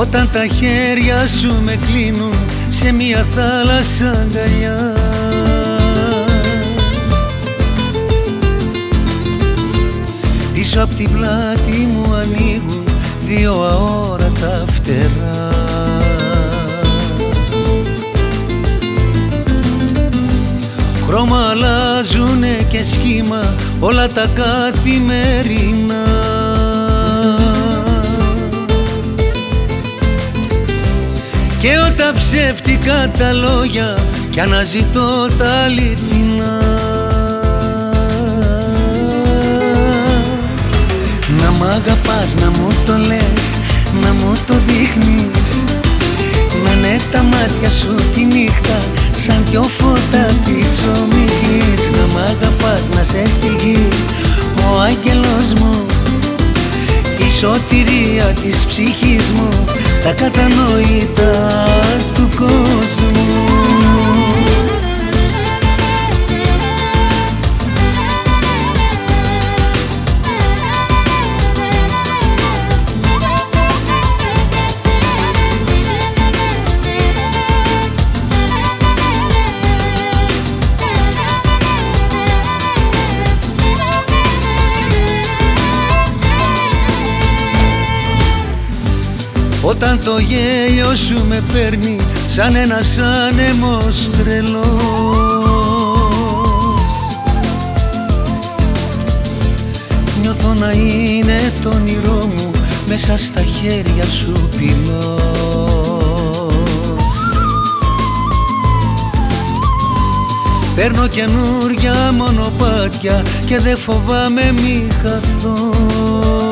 Όταν τα χέρια σου με κλείνουν σε μια θάλασσα αγκαλιά. Πίσω απ' την πλάτη μου ανοίγουν δύο αόρατα φτερά. Χρώμα αλλάζουνε και σχήμα όλα τα καθημερινά Και όταν ψεύτικα τα λόγια κι αναζητώ τα αληθινά. Να μ' αγαπάς, να μου το λες, να μου το δείχνεις. Να είναι τα μάτια σου τη νύχτα σαν δυο φώτα της ομιχλής Να μ' αγαπάς, να σε στη γη, ο άγγελος μου. Η σωτηρία της ψυχής μου στα κατανοητά του κόσμου Όταν το γέλιο σου με παίρνει σαν ένας άνεμος τρελός Νιώθω να είναι το όνειρό μου μέσα στα χέρια σου πυλός Παίρνω καινούρια μονοπάτια και δεν φοβάμαι μη χαθώ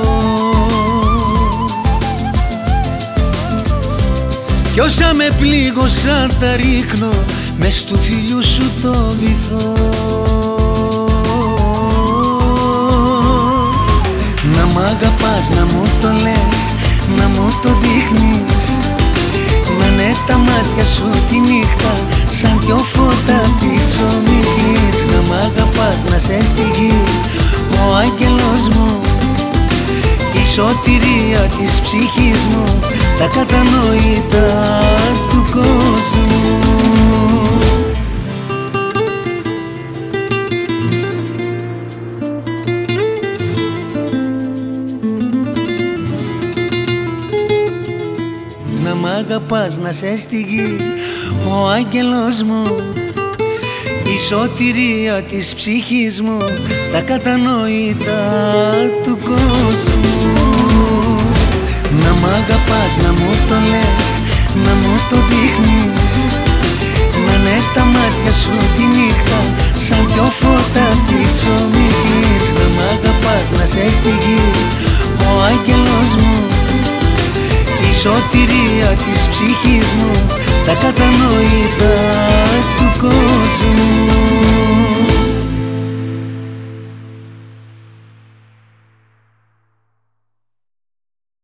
Κι όσα με πλήγωσαν τα ρίχνω μες του φιλιού σου το βυθό. Να μ' αγαπάς, να μου το λες, να μου το δείχνεις. Να είναι τα μάτια σου τη νύχτα σαν δυο φώτα της ομιχλής Να μ' αγαπάς, να σε στη γη, ο άγγελος μου. Η σωτηρία της ψυχής μου στα κατανοητά του κόσμου. Να μ' αγαπάς να σε στη γη ο άγγελος μου. Η σωτηρία της ψυχής μου στα κατανοητά του κόσμου Να μ' αγαπάς, να μου το λες, να μου το δείχνεις. Να είναι τα μάτια σου τη νύχτα σαν δυο φώτα της ομιχλής Να μ' αγαπάς, να σε στη γη, ο άγγελος μου. Η σωτηρία της ψυχής μου στα κατανοητά του κόσμου